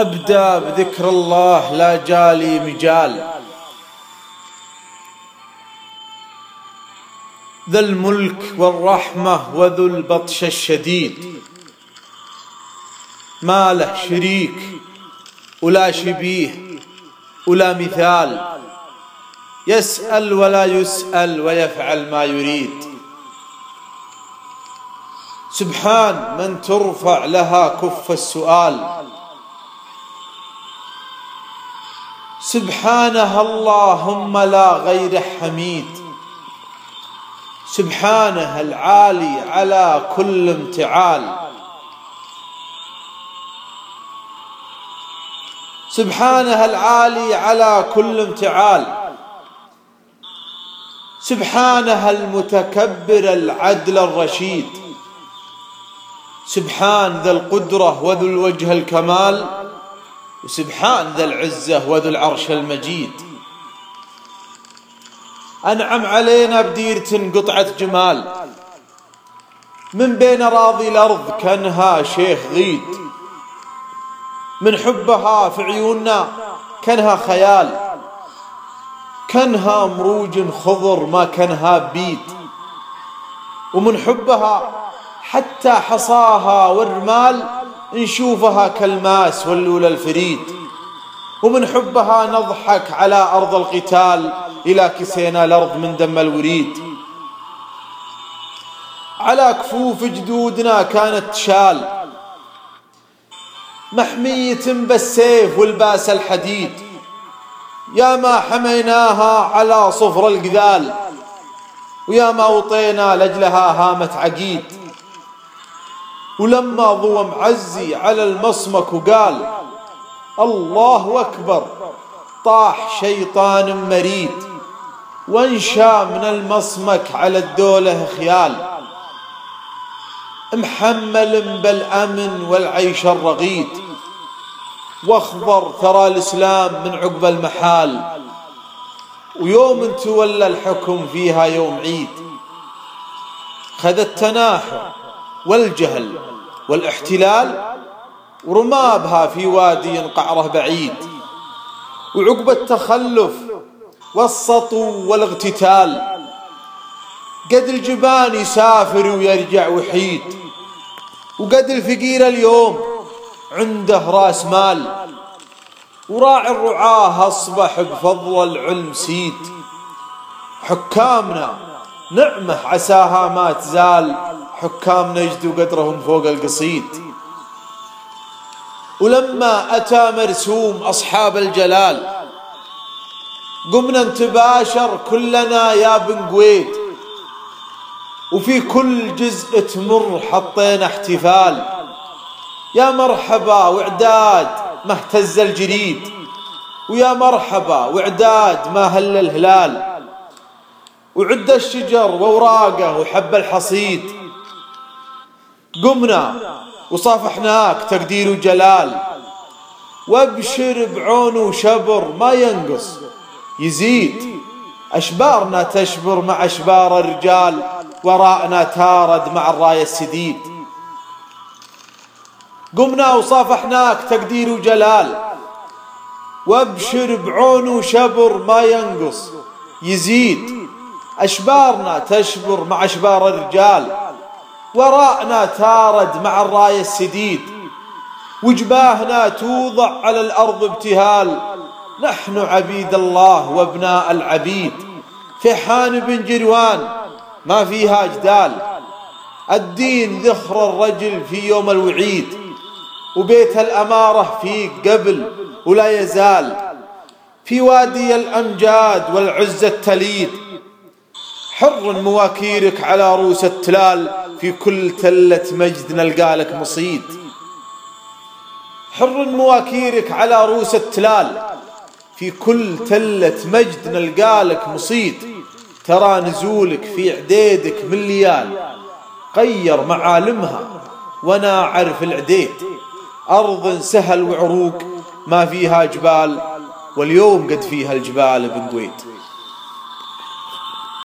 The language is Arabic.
أبدى بذكر الله لا جالي مجال. ذا الملك والرحمة وذو البطش الشديد. ما له شريك ولا شبيه ولا مثال. يسأل ولا يسأل ويفعل ما يريد. سبحان من ترفع لها كف السؤال. سبحانه اللهم لا غير حميد سبحانه العالي على كل امتعال. سبحانه العالي على كل امتعال. سبحانه المتكبر العدل الرشيد سبحان ذا القدرة وذو الوجه الكمال. سبحان ذا العزة وذو العرش المجيد. أنعم علينا بديرة قطعة جمال. من بين راضي الأرض كأنها شيخ غيد. من حبها في عيوننا كأنها خيال. كأنها مروج خضر ما كأنها بيد. ومن حبها حتى حصاها والرمال نشوفها كالماس واللول الفريد. ومن حبها نضحك على أرض القتال إلى كسينا الأرض من دم الوريد. على كفوف جدودنا كانت شال. محمية بالسيف والباس الحديد. يا ما حميناها على صفر القذال ويا ما وطينا لجلها هامت عقيد. ولما ضوى معزي على المصمك وقال الله أكبر طاح شيطان مريد وانشا من المصمك على الدولة خيال. محمل بالأمن والعيش الرغيد واخضر ثرى الإسلام من عقب المحال. ويوم تولى الحكم فيها يوم عيد. خذ التناحر والجهل والاحتلال رمابها في وادي قعره بعيد وعقب التخلف والسطو والاغتتال. قد الجبان يسافر ويرجع وحيد وقد الفقير اليوم عنده راس مال وراعي الرعاه أصبح بفضل العلم سيد. حكامنا نعمة عساها ما تزال. حكام نجد قدرهم فوق القصيد. ولما أتى مرسوم أصحاب الجلال قمنا نتباشر كلنا يا بن قويد وفي كل جزء تمر حطينا احتفال. يا مرحبا وإعداد ما اهتز الجريد ويا مرحبا وإعداد ما هل الهلال. وعد الشجر وأوراقه وحب الحصيد. قمنا وصافحناك تقدير وجلال وابشر بعون وشبر ما ينقص. يزيد أشبارنا تشبر مع أشبار الرجال وراءنا تارد مع الراية السديد. قمنا وصافحناك تقدير وجلال وابشر بعون وشبر ما ينقص. يزيد أشبارنا تشبر مع أشبار الرجال. ورائنا تارد مع الراية السديد. وجباهنا توضع على الأرض ابتهال. نحن عبيد الله وابناء العبيد. فحان بن جروان ما فيها جدال. الدين ذخر الرجل في يوم الوعيد. وبيت الأمارة فيه قبل ولا يزال. في وادي الأمجاد والعزة التليد. حر مواكيرك على رؤوس التلال. في كل تلة مجد نلقالك مصيد. حر مواكيرك على رؤوس التلال. في كل تلة مجد نلقالك مصيد. ترى نزولك في عديدك من ليال غير معالمها وأنا عرف العديد. أرض سهل وعروق ما فيها جبال واليوم قد فيها الجبال بن